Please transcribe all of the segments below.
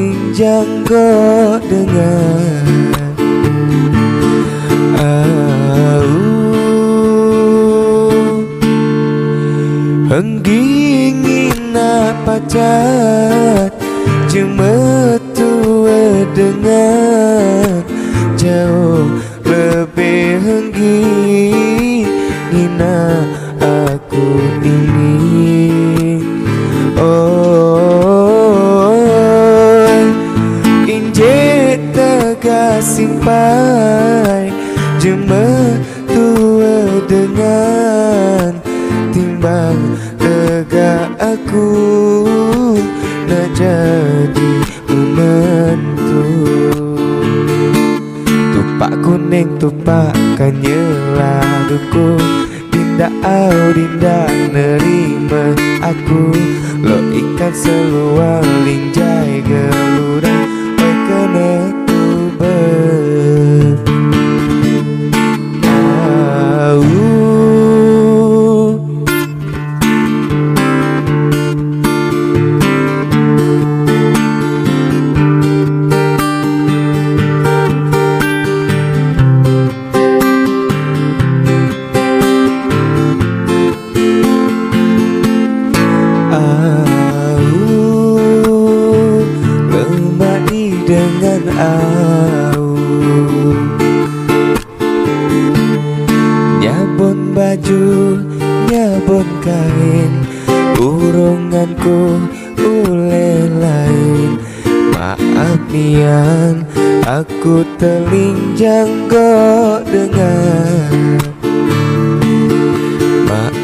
telinjang kok dengar Kuning tupak kanyelah duku Dinda au dinda nerima aku. Lo ikan seluar linjai geludah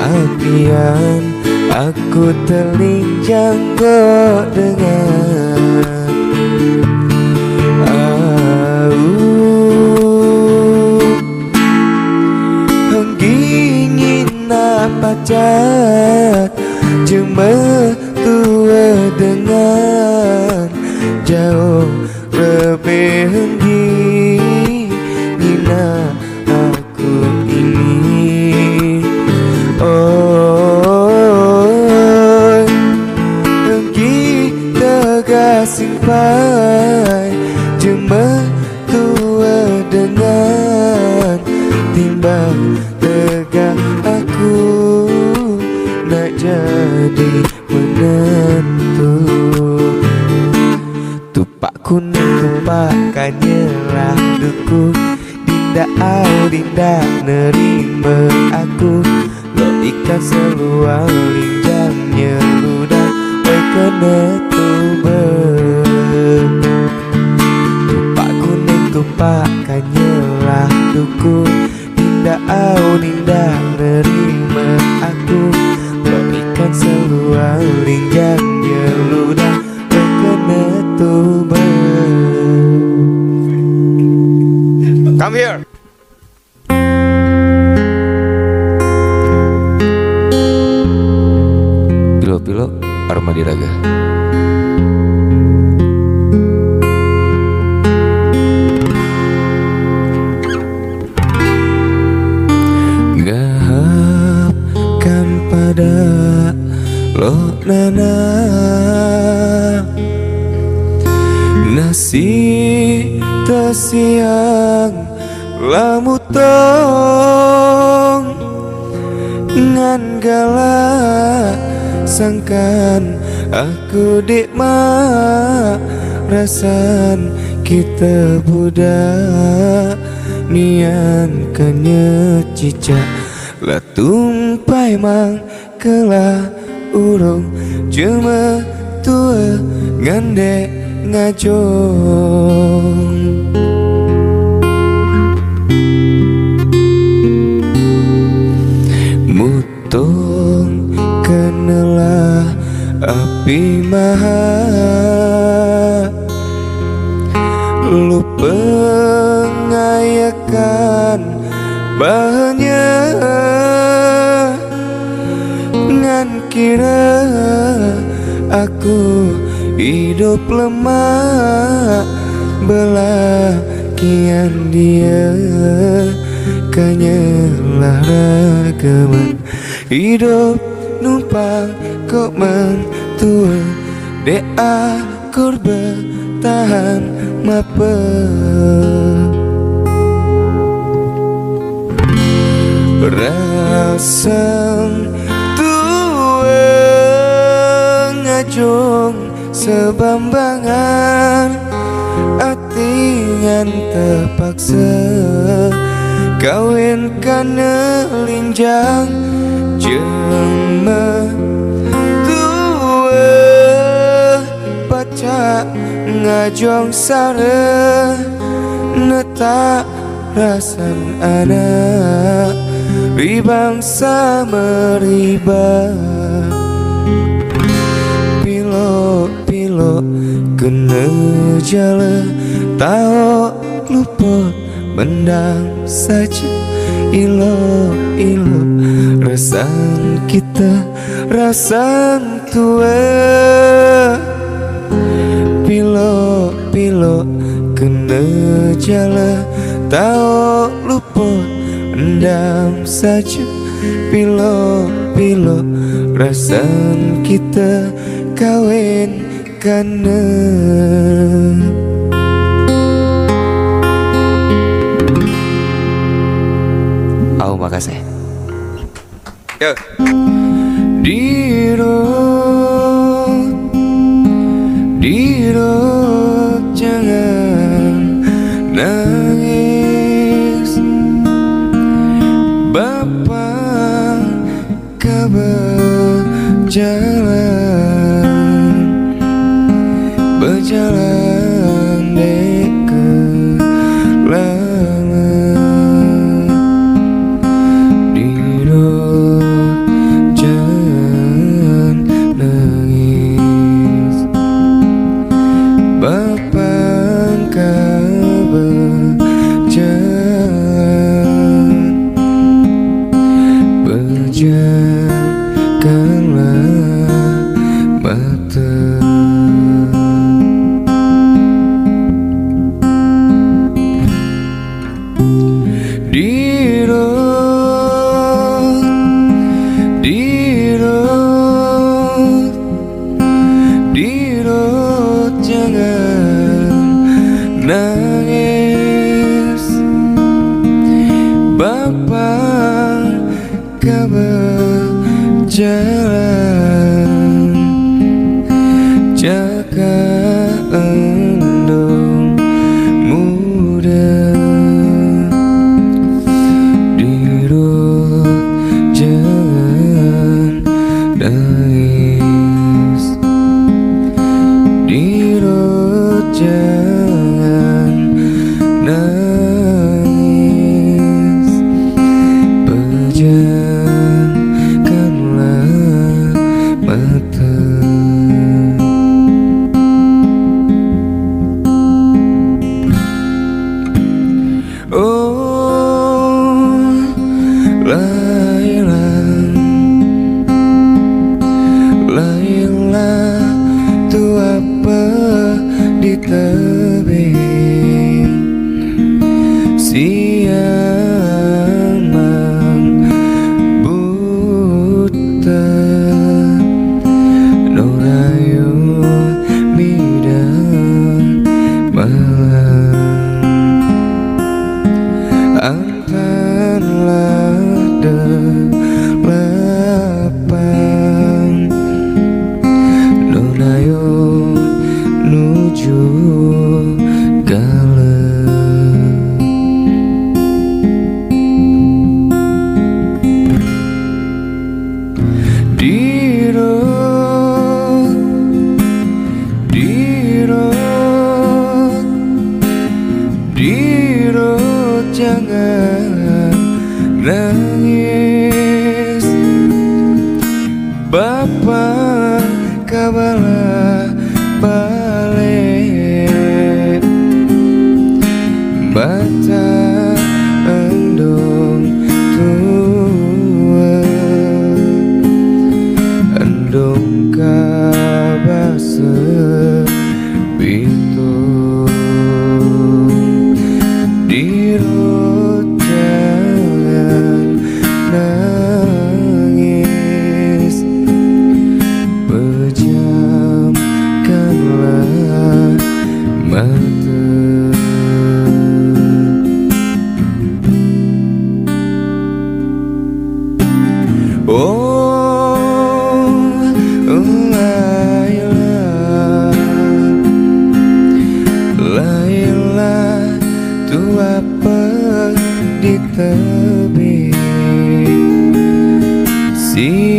Maaf nian Aku Au. Henggingin pacat Cuma tua dengan Jauh lebih Kuning tupak kanyelah duku Dinda au dinda nerima aku. Lo ikan seluar linjang nyeludah Oi kena tuber Tupak kuning tupak kanyelah duku Dinda au dinda nerima aku. Lo ikan seluar linjang tesiang lamutong. Ngan galak sangkan aku dikma rasan kita budak nian kanya cicak lah tumpai mang kelah urung cuma tua ngandek ngajong Mutung kenelah api maha. Lu pengayakan banyak Ngan kira aku hidup lemah belah kian dia kanyalah ragaman hidup numpang kok mentua de akur bertahan mapa. Rasang tua ngajung sebambangan. Atingan terpaksa Kawin kana linjang Jema tua Baca ngajong sara Netak rasan anak. Ribangsa meriba Pilo-pilo kena jala Tahu luput mendang saja. Ilo-ilo rasan kita Rasan tua. Pilo-pilo kena jala Tahu luput mendam saja. Pilo-pilo rasan kita kawin karena Oh makasih. Yo. Dirot Dirot Jangan nangis. Bapak kabar jalan 见了 jalan well see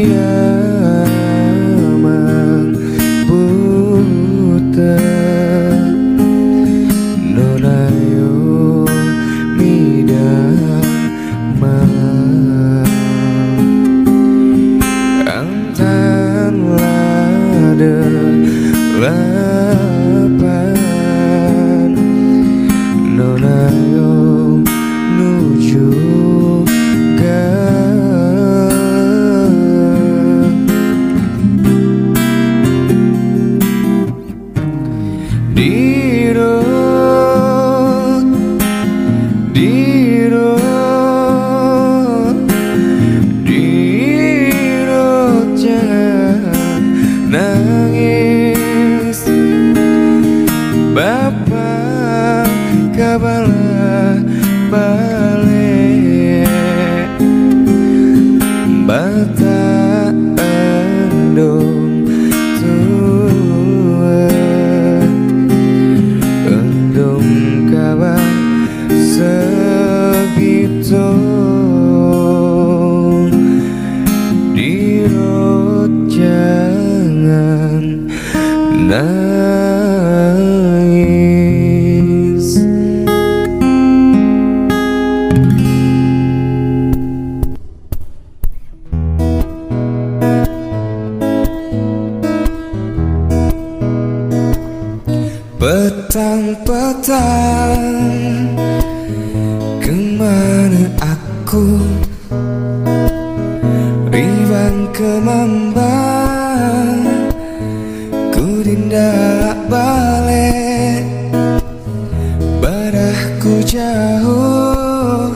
Ku jauh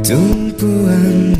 tumpuan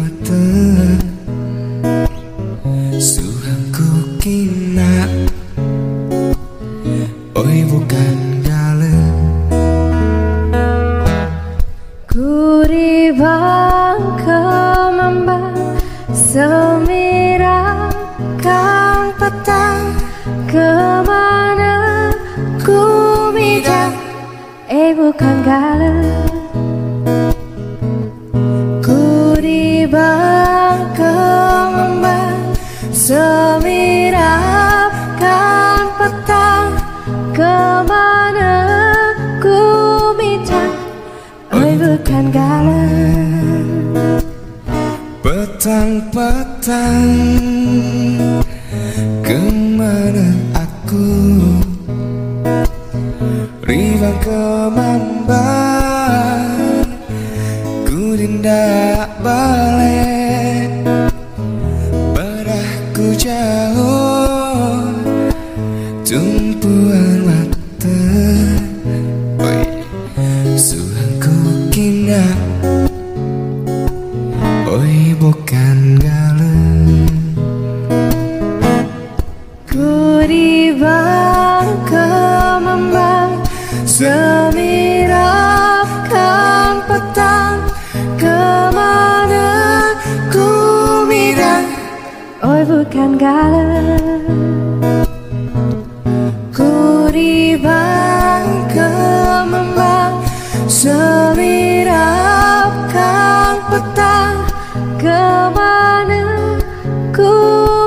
策慢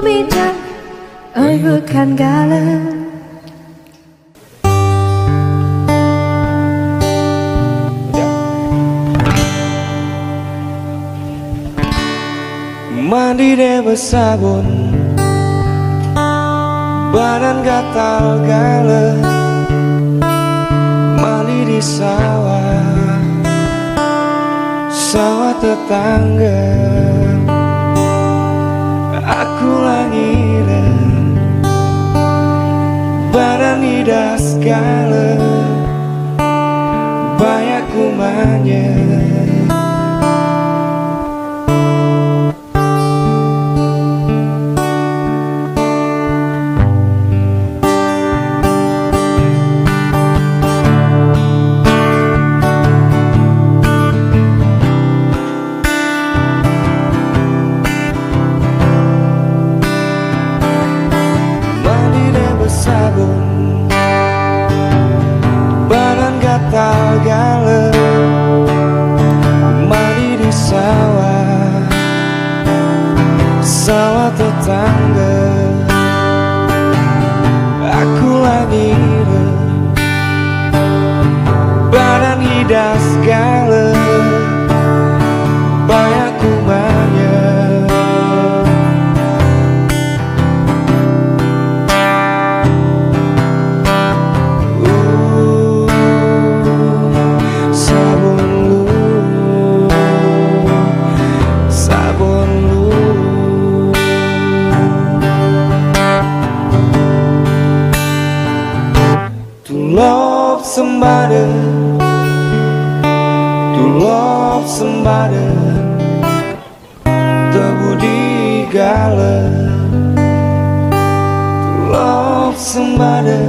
bintang Aku kan galau ya. Mandi deh bersabun Badan gatal galau Mandi di sawah Sawah tetangga. Aku langiran Badan hidas segala Banyak kumanya To love somebody. Terbudi gala. To love somebody.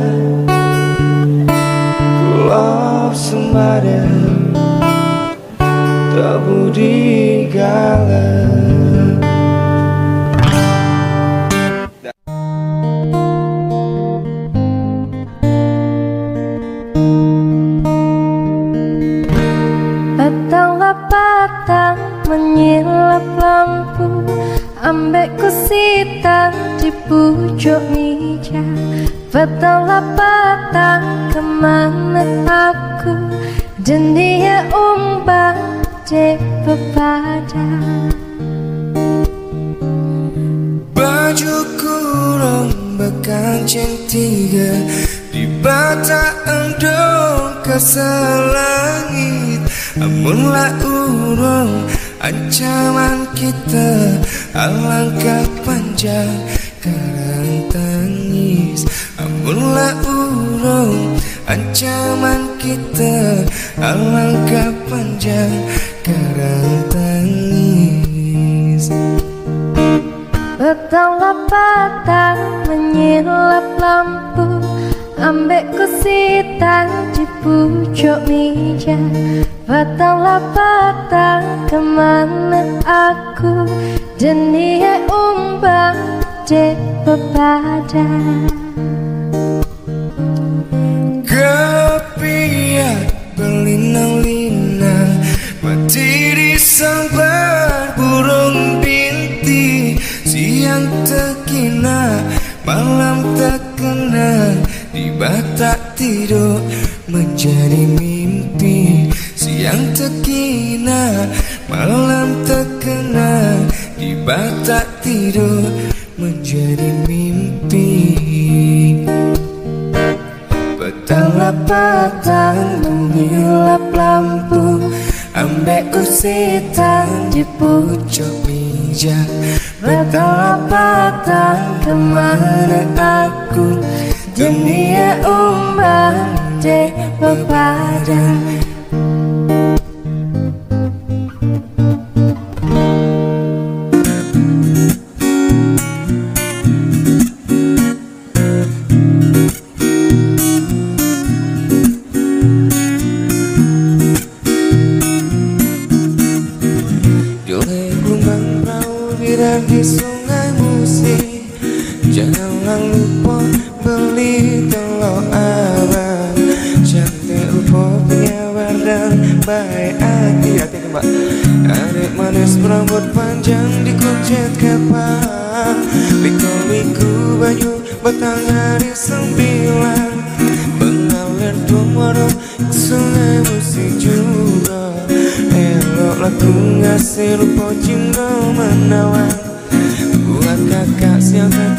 Love somebody. Tak budi gala Patanglah patang ke mana aku? Dan dia umbang di pepada Baju kurung berkancing tiga Di bata endong ke selangit Amunlah urung ancaman kita Alangkah panjang. tangis Amunlah urung ancaman kita Alangkah panjang karang tangis. Petanglah patang menyilap lampu Ambek kusita di pucuk meja. Petanglah patang ke mana aku Dan dia umbang di pepada berlinang-linang Mati disambar burung binti. Siang terkina, malam terkena Di batak tidur menjadi mimpi. Siang terkina, malam terkena Di batak tidur menjadi mimpi Petanglah patang menghilap lampu Ambek kusita di pucuk meja Petanglah patang ke mana aku Dunia umbang di pepada di sungai Musi. Janganlah lupa beli telur abang. Cantik rupa penyabar dan baik. Hati Hati mbak. Adik manis berambut panjang dikuncet kepala Miku-miku baju batang hari sembilan. Mengalir tumaru ke sungai Musi juga. Elok laku ngasih lupa cinta menawan kakak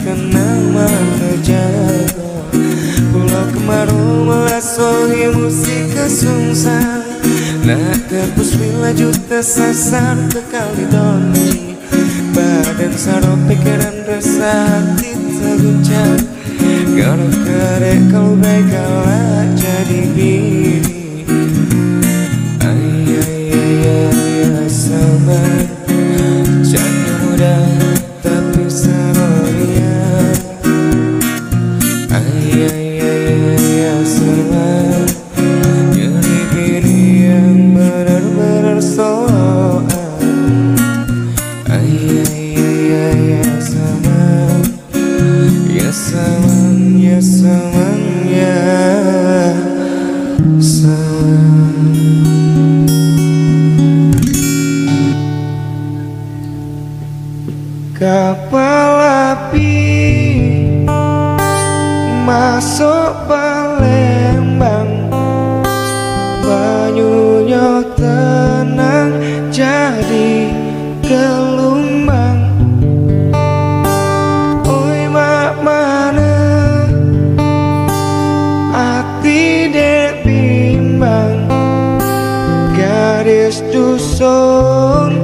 kenal malam terjaga Pulau Kemaru melasoi musik kesungsang Nak tebus bila juta sasar ke doni. Badan sarap pikiran rasa hati terguncang. Kalau kerek kau baik kalah jadi bini es tu sol.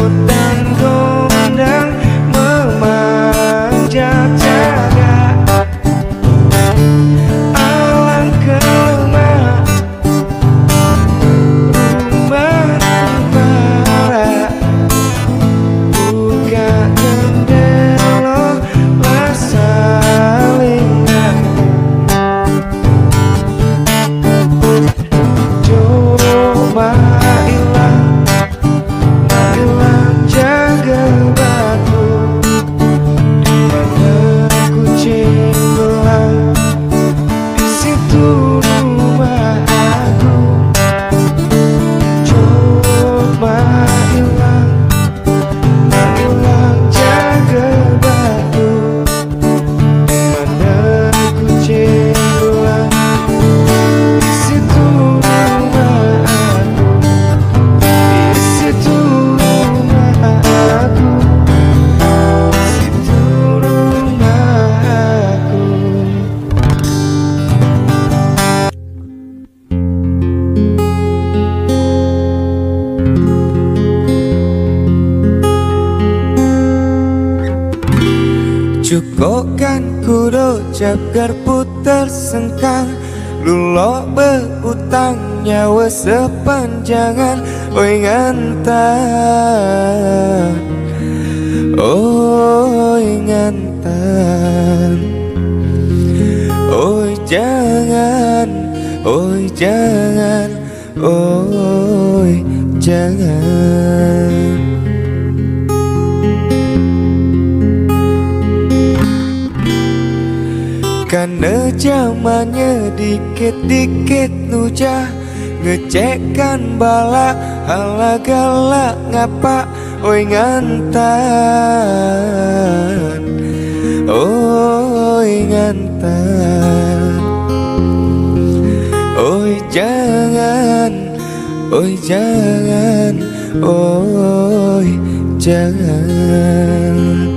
down jagar putar sengkang Lulo berutang nyawa sepanjangan. Oi ngantan Oi ngantan Oi jangan. Oi jangan. Oi jangan Karena zamannya dikit-dikit nujah. Ngecekkan bala hala galak ngapa? Oi ngantan Oi ngantan Oi jangan. Oi jangan. Oi jangan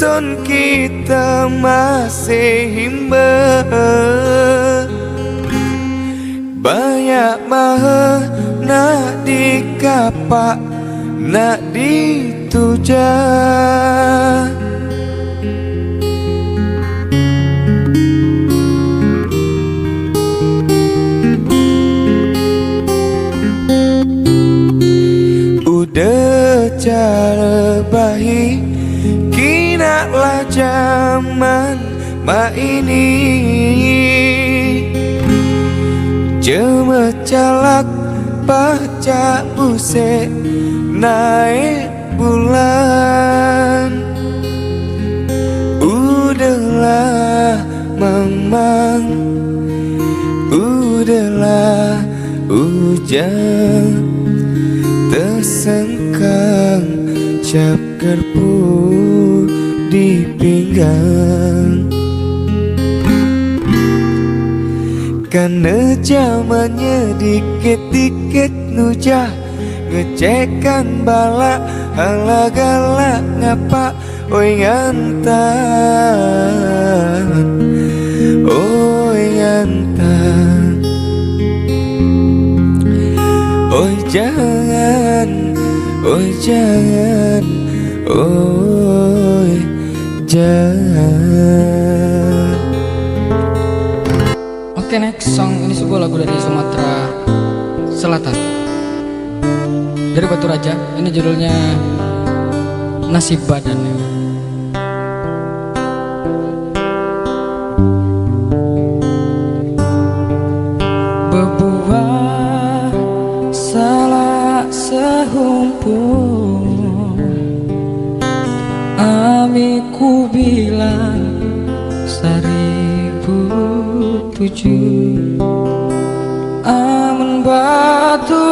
Dusun kita masih himba. Banyak mah nak dikapak Nak dituja ma ini. Cuma calak baca buse naik bulan. Udahlah memang Udahlah hujan. Tersengkang cap gerbu di pinggang Karena zamannya dikit-dikit nujah. Ngecekan bala hala galak ngapa? Oi ngantan Oi ngantan Oi jangan Oi jangan. Oi jangan next song ini sebuah lagu dari Sumatera Selatan. Dari Batu Raja Ini judulnya Nasib Badan Bebuah salah sehumpung tujuh Aman batu